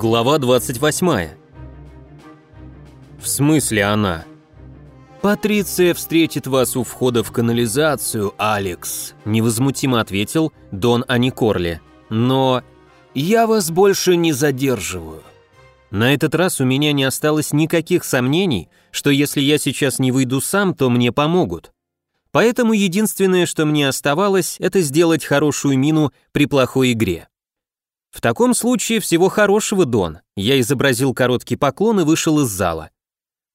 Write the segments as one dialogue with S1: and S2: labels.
S1: Глава 28. В смысле она? Патриция встретит вас у входа в канализацию, Алекс, невозмутимо ответил Дон Аникорли. Но я вас больше не задерживаю. На этот раз у меня не осталось никаких сомнений, что если я сейчас не выйду сам, то мне помогут. Поэтому единственное, что мне оставалось, это сделать хорошую мину при плохой игре. В таком случае всего хорошего, Дон. Я изобразил короткий поклон и вышел из зала.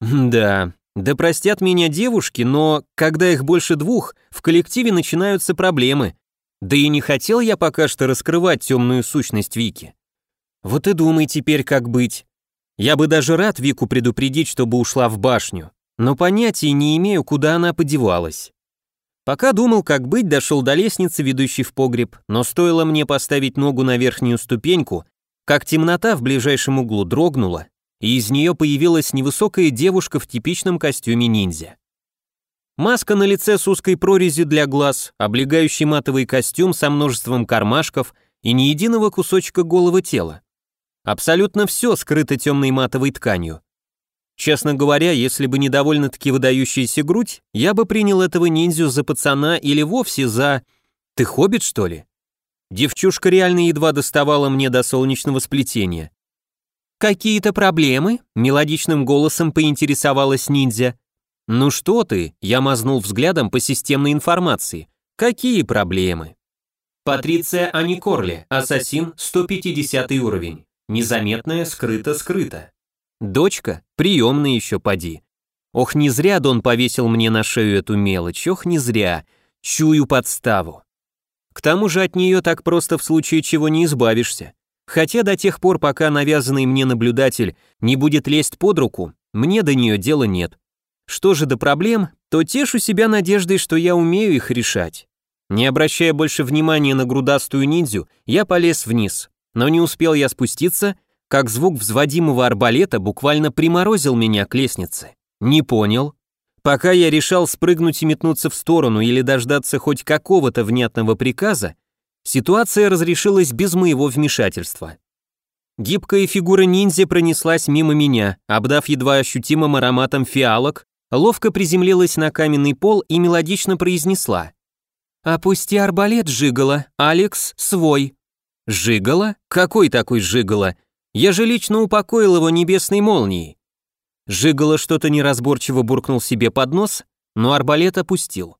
S1: Да, да простят меня девушки, но когда их больше двух, в коллективе начинаются проблемы. Да и не хотел я пока что раскрывать темную сущность Вики. Вот и думай теперь, как быть. Я бы даже рад Вику предупредить, чтобы ушла в башню, но понятия не имею, куда она подевалась. Пока думал, как быть, дошел до лестницы, ведущей в погреб, но стоило мне поставить ногу на верхнюю ступеньку, как темнота в ближайшем углу дрогнула, и из нее появилась невысокая девушка в типичном костюме ниндзя. Маска на лице с узкой прорезью для глаз, облегающий матовый костюм со множеством кармашков и ни единого кусочка голого тела. Абсолютно все скрыто темной матовой тканью. Честно говоря, если бы не довольно-таки выдающаяся грудь, я бы принял этого ниндзю за пацана или вовсе за... Ты хоббит, что ли? Девчушка реально едва доставала мне до солнечного сплетения. «Какие-то проблемы?» — мелодичным голосом поинтересовалась ниндзя. «Ну что ты?» — я мазнул взглядом по системной информации. «Какие проблемы?» Патриция Аникорли, ассасин, 150 уровень. Незаметная, скрыто-скрыто. Дочка? Приемная еще поди. Ох, не зря Дон повесил мне на шею эту мелочь, ох, не зря. Чую подставу. К тому же от нее так просто в случае чего не избавишься. Хотя до тех пор, пока навязанный мне наблюдатель не будет лезть под руку, мне до нее дела нет. Что же до проблем, то тешу себя надеждой, что я умею их решать. Не обращая больше внимания на грудастую ниндзю, я полез вниз. Но не успел я спуститься, как звук взводимого арбалета буквально приморозил меня к лестнице. Не понял. Пока я решал спрыгнуть и метнуться в сторону или дождаться хоть какого-то внятного приказа, ситуация разрешилась без моего вмешательства. Гибкая фигура ниндзя пронеслась мимо меня, обдав едва ощутимым ароматом фиалок, ловко приземлилась на каменный пол и мелодично произнесла. «Опусти арбалет, Жигала, Алекс, свой». «Жигала? Какой такой Жигала?» Я же лично упокоил его небесной молнией. Жигало что-то неразборчиво буркнул себе под нос, но арбалет опустил.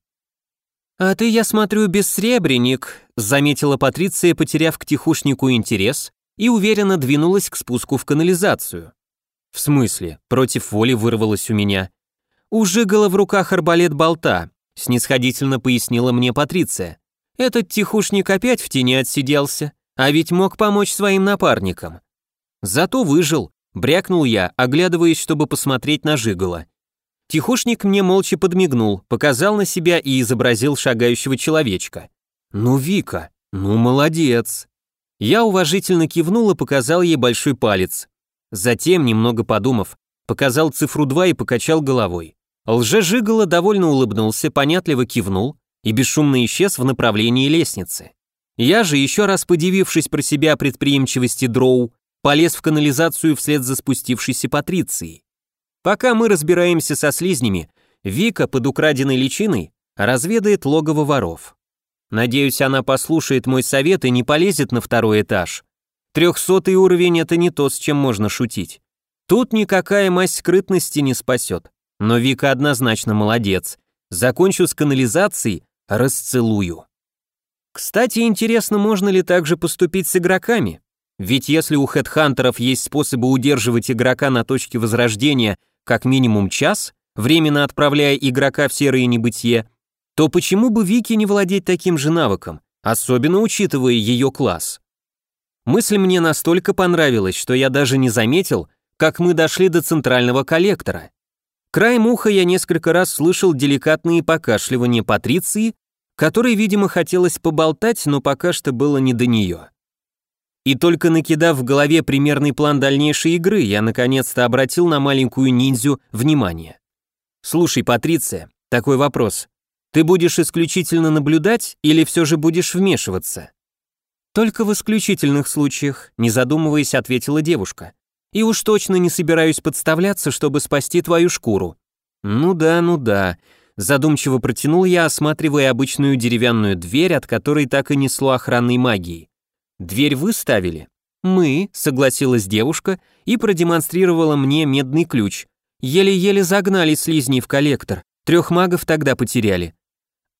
S1: «А ты, я смотрю, бессребренник», заметила Патриция, потеряв к тихушнику интерес, и уверенно двинулась к спуску в канализацию. «В смысле?» — против воли вырвалось у меня. «У Жигала в руках арбалет болта», — снисходительно пояснила мне Патриция. «Этот тихушник опять в тени отсиделся, а ведь мог помочь своим напарникам. Зато выжил, брякнул я, оглядываясь, чтобы посмотреть на Жигала. Тихушник мне молча подмигнул, показал на себя и изобразил шагающего человечка. «Ну, Вика, ну молодец!» Я уважительно кивнул и показал ей большой палец. Затем, немного подумав, показал цифру 2 и покачал головой. Лже-жигало довольно улыбнулся, понятливо кивнул и бесшумно исчез в направлении лестницы. Я же, еще раз подивившись про себя предприимчивости дроу, полез в канализацию вслед за спустившейся Патрицией. Пока мы разбираемся со слизнями, Вика под украденной личиной разведает логово воров. Надеюсь, она послушает мой совет и не полезет на второй этаж. Трехсотый уровень — это не то, с чем можно шутить. Тут никакая мазь скрытности не спасет. Но Вика однозначно молодец. Закончу с канализацией, расцелую. Кстати, интересно, можно ли также поступить с игроками? Ведь если у хедхантеров есть способы удерживать игрока на точке возрождения как минимум час, временно отправляя игрока в серое небытие, то почему бы Вики не владеть таким же навыком, особенно учитывая ее класс? Мысль мне настолько понравилась, что я даже не заметил, как мы дошли до центрального коллектора. Краем уха я несколько раз слышал деликатные покашливания Патриции, которой, видимо, хотелось поболтать, но пока что было не до нее. И только накидав в голове примерный план дальнейшей игры, я наконец-то обратил на маленькую ниндзю внимание. «Слушай, Патриция, такой вопрос. Ты будешь исключительно наблюдать или все же будешь вмешиваться?» «Только в исключительных случаях», — не задумываясь, ответила девушка. «И уж точно не собираюсь подставляться, чтобы спасти твою шкуру». «Ну да, ну да», — задумчиво протянул я, осматривая обычную деревянную дверь, от которой так и несло охранной магией. «Дверь вы ставили?» «Мы», — согласилась девушка и продемонстрировала мне медный ключ. Еле-еле загнали слизни в коллектор, трех магов тогда потеряли.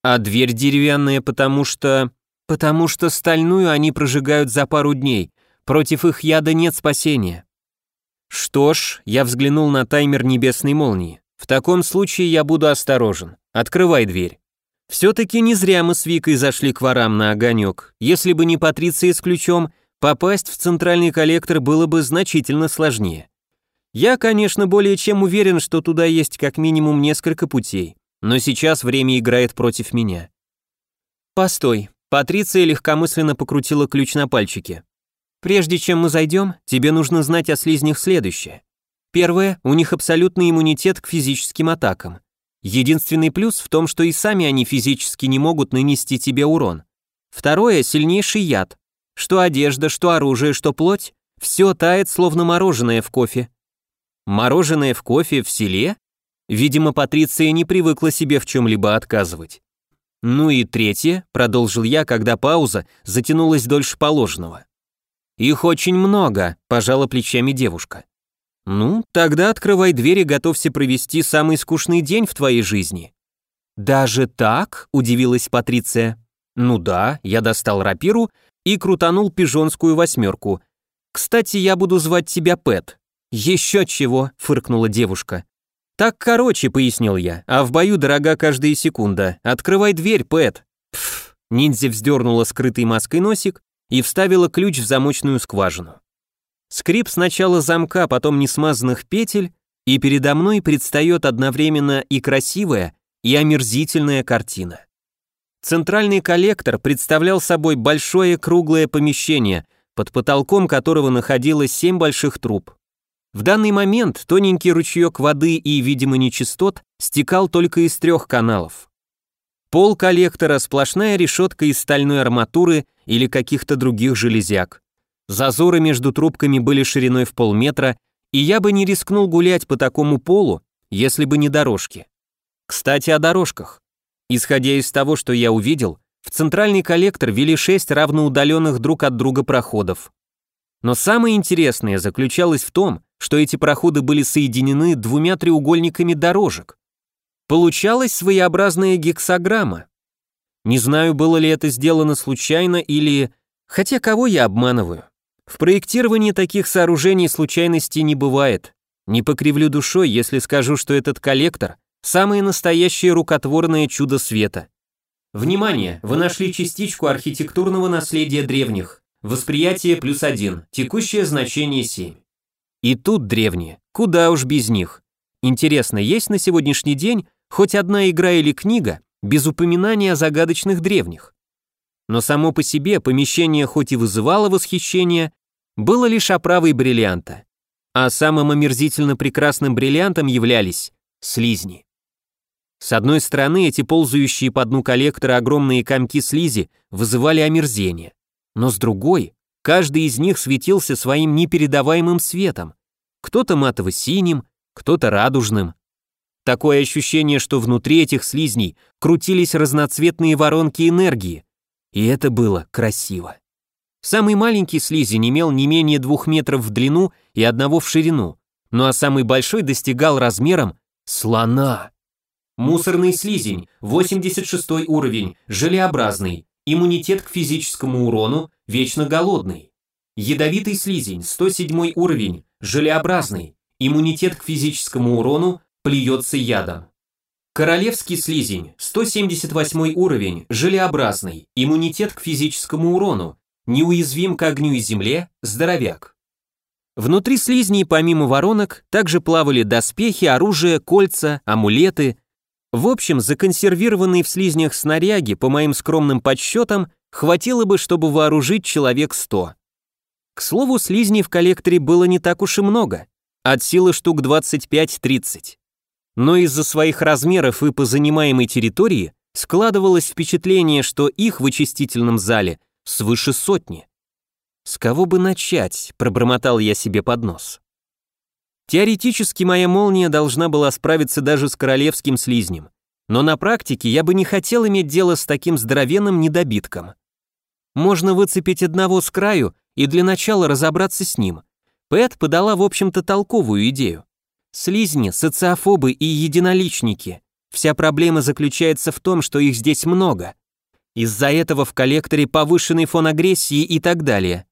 S1: А дверь деревянная, потому что... Потому что стальную они прожигают за пару дней. Против их яда нет спасения. Что ж, я взглянул на таймер небесной молнии. В таком случае я буду осторожен. Открывай дверь. Все-таки не зря мы с Викой зашли к ворам на огонек. Если бы не Патриция с ключом, попасть в центральный коллектор было бы значительно сложнее. Я, конечно, более чем уверен, что туда есть как минимум несколько путей, но сейчас время играет против меня. Постой, Патриция легкомысленно покрутила ключ на пальчике. Прежде чем мы зайдем, тебе нужно знать о слизнях следующее. Первое, у них абсолютный иммунитет к физическим атакам. Единственный плюс в том, что и сами они физически не могут нанести тебе урон. Второе, сильнейший яд. Что одежда, что оружие, что плоть, все тает, словно мороженое в кофе. Мороженое в кофе в селе? Видимо, Патриция не привыкла себе в чем-либо отказывать. Ну и третье, продолжил я, когда пауза затянулась дольше положенного. Их очень много, пожала плечами девушка. Ну, тогда открывай дверь и готовься провести самый скучный день в твоей жизни. Даже так? удивилась Патриция. Ну да, я достал рапиру и крутанул пижонскую восьмерку. Кстати, я буду звать тебя Пэт. Еще чего, фыркнула девушка. «Так короче», — пояснил я, — «а в бою дорога каждая секунда. Открывай дверь, Пэт». Пф, ниндзя вздернула скрытый маской носик и вставила ключ в замочную скважину. Скрип сначала замка, потом несмазанных петель, и передо мной предстает одновременно и красивая, и омерзительная картина. Центральный коллектор представлял собой большое круглое помещение, под потолком которого находилось семь больших труб. В данный момент тоненький ручеек воды и, видимо, нечистот стекал только из трех каналов. Пол коллектора – сплошная решетка из стальной арматуры или каких-то других железяк. Зазоры между трубками были шириной в полметра, и я бы не рискнул гулять по такому полу, если бы не дорожки. Кстати, о дорожках. Исходя из того, что я увидел, в центральный коллектор вели шесть равноудаленных друг от друга проходов. Но самое интересное заключалось в том, что эти проходы были соединены двумя треугольниками дорожек. Получалась своеобразная гексограмма. Не знаю, было ли это сделано случайно или... Хотя кого я обманываю? В проектировании таких сооружений случайности не бывает. Не покривлю душой, если скажу, что этот коллектор – самое настоящее рукотворное чудо света. Внимание! Вы нашли частичку архитектурного наследия древних. Восприятие плюс один, текущее значение 7. И тут древние, куда уж без них. Интересно, есть на сегодняшний день хоть одна игра или книга без упоминания о загадочных древних? Но само по себе помещение хоть и вызывало восхищение, было лишь оправой бриллианта. А самым омерзительно прекрасным бриллиантом являлись слизни. С одной стороны, эти ползающие по дну коллектора огромные комки слизи вызывали омерзение, но с другой, каждый из них светился своим непередаваемым светом, кто-то матово-синим, кто-то радужным. Такое ощущение, что внутри этих слизней крутились разноцветные воронки энергии, и это было красиво. Самый маленький слизень имел не менее двух метров в длину и одного в ширину, ну а самый большой достигал размером слона. Мусорный слизень, 86 уровень, желеобразный, иммунитет к физическому урону, вечно голодный. Ядовитый слизень, 107 уровень, желеобразный, иммунитет к физическому урону, плюется ядом. Королевский слизень, 178 уровень, желеобразный, иммунитет к физическому урону, неуязвим к огню и земле, здоровяк. Внутри слизней, помимо воронок, также плавали доспехи, оружие, кольца, амулеты. В общем, законсервированные в слизнях снаряги, по моим скромным подсчетам, хватило бы, чтобы вооружить человек 100. К слову, слизней в коллекторе было не так уж и много, от силы штук 25-30. Но из-за своих размеров и по занимаемой территории складывалось впечатление, что их в очистительном зале свыше сотни. С кого бы начать, пробормотал я себе под нос. Теоретически моя молния должна была справиться даже с королевским слизнем, но на практике я бы не хотел иметь дело с таким здоровенным недобитком. Можно выцепить одного с краю и для начала разобраться с ним. Пэт подала, в общем-то, толковую идею. Слизни, социофобы и единоличники. Вся проблема заключается в том, что их здесь много. Из-за этого в коллекторе повышенный фон агрессии и так далее.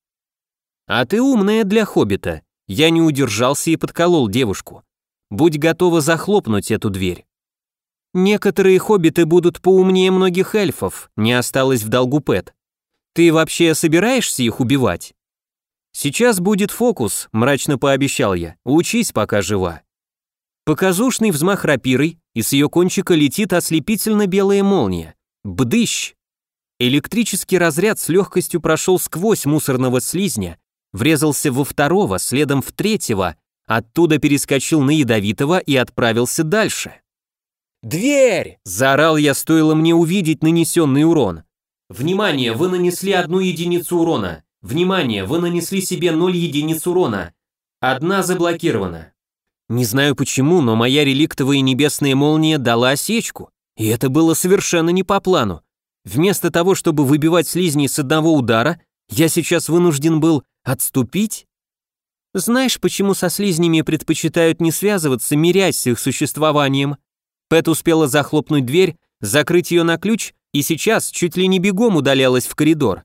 S1: А ты умная для хоббита. Я не удержался и подколол девушку. Будь готова захлопнуть эту дверь. Некоторые хоббиты будут поумнее многих эльфов, не осталось в долгу Пэт. Ты вообще собираешься их убивать? Сейчас будет фокус, мрачно пообещал я. Учись, пока жива. Показушный взмах рапирой, и с ее кончика летит ослепительно белая молния. Бдыщ! Электрический разряд с легкостью прошел сквозь мусорного слизня, врезался во второго, следом в третьего, оттуда перескочил на ядовитого и отправился дальше. «Дверь!» – заорал я, стоило мне увидеть нанесенный урон. «Внимание, вы нанесли одну единицу урона. Внимание, вы нанесли себе ноль единиц урона. Одна заблокирована». Не знаю почему, но моя реликтовая небесная молния дала осечку, и это было совершенно не по плану. Вместо того, чтобы выбивать слизни с одного удара, я сейчас вынужден был отступить. Знаешь, почему со слизнями предпочитают не связываться, мирясь с их существованием? Пэт успела захлопнуть дверь, закрыть ее на ключ и сейчас чуть ли не бегом удалялась в коридор.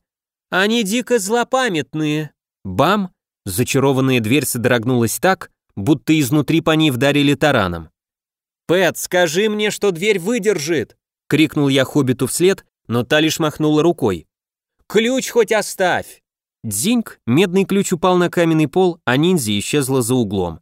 S1: Они дико злопамятные. Бам! Зачарованная дверь содрогнулась так, будто изнутри по ней вдарили тараном. «Пэт, скажи мне, что дверь выдержит!» — крикнул я хоббиту вслед, но та лишь махнула рукой. «Ключ хоть оставь!» Дзиньк, медный ключ упал на каменный пол, а ниндзя исчезла за углом.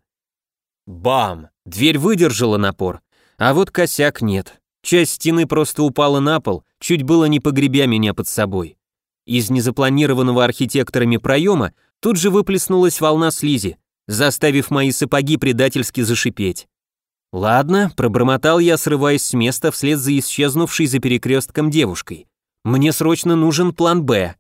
S1: Бам! Дверь выдержала напор, а вот косяк нет. Часть стены просто упала на пол, чуть было не погребя меня под собой. Из незапланированного архитекторами проема тут же выплеснулась волна слизи, заставив мои сапоги предательски зашипеть. «Ладно», — пробормотал я, срываясь с места вслед за исчезнувшей за перекрестком девушкой. «Мне срочно нужен план «Б».